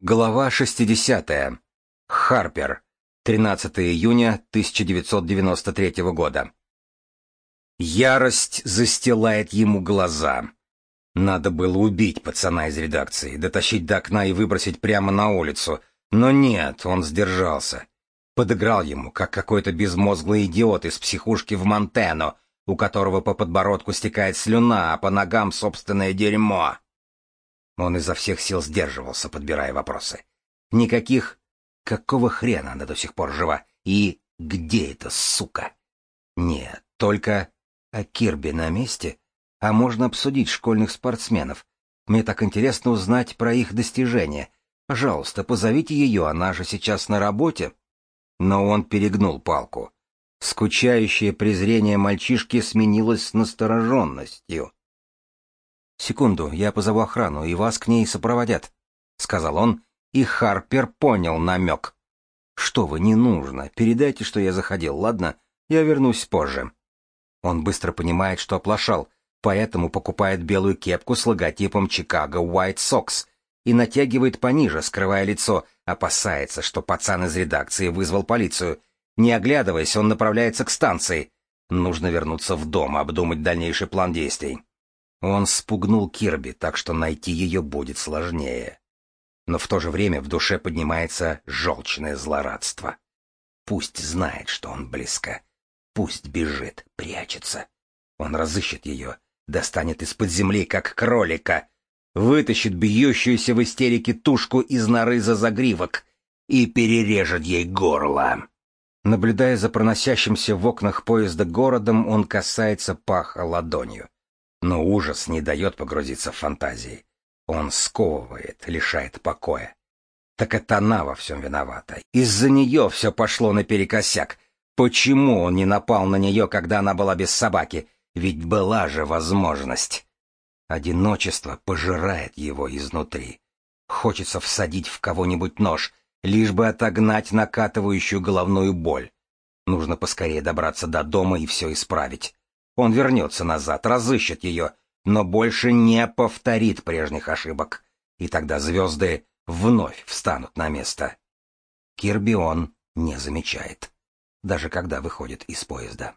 Глава 60. Харпер. 13 июня 1993 года. Ярость застилает ему глаза. Надо было убить пацана из редакции, дотащить до окна и выбросить прямо на улицу. Но нет, он сдержался. Подыграл ему, как какой-то безмозглый идиот из психушки в Монтено, у которого по подбородку стекает слюна, а по ногам собственное дерьмо. Он изо всех сил сдерживался, подбирая вопросы. Никаких «какого хрена она до сих пор жива?» и «где эта сука?» Нет, только «а Кирби на месте?» А можно обсудить школьных спортсменов. Мне так интересно узнать про их достижения. Пожалуйста, позовите ее, она же сейчас на работе. Но он перегнул палку. Скучающее презрение мальчишки сменилось настороженностью. «Секунду, я позову охрану, и вас к ней сопроводят», — сказал он, и Харпер понял намек. «Что вы, не нужно. Передайте, что я заходил, ладно? Я вернусь позже». Он быстро понимает, что оплошал, поэтому покупает белую кепку с логотипом Чикаго White Sox и натягивает пониже, скрывая лицо, опасается, что пацан из редакции вызвал полицию. Не оглядываясь, он направляется к станции. Нужно вернуться в дом, обдумать дальнейший план действий. Он спугнул Кирби, так что найти ее будет сложнее. Но в то же время в душе поднимается желчное злорадство. Пусть знает, что он близко. Пусть бежит, прячется. Он разыщет ее, достанет из-под земли, как кролика, вытащит бьющуюся в истерике тушку из норы за загривок и перережет ей горло. Наблюдая за проносящимся в окнах поезда городом, он касается паха ладонью. Но ужас не дает погрузиться в фантазии. Он сковывает, лишает покоя. Так это она во всем виновата. Из-за нее все пошло наперекосяк. Почему он не напал на нее, когда она была без собаки? Ведь была же возможность. Одиночество пожирает его изнутри. Хочется всадить в кого-нибудь нож, лишь бы отогнать накатывающую головную боль. Нужно поскорее добраться до дома и все исправить. Он вернется назад, разыщет ее, но больше не повторит прежних ошибок. И тогда звезды вновь встанут на место. Кирби он не замечает, даже когда выходит из поезда.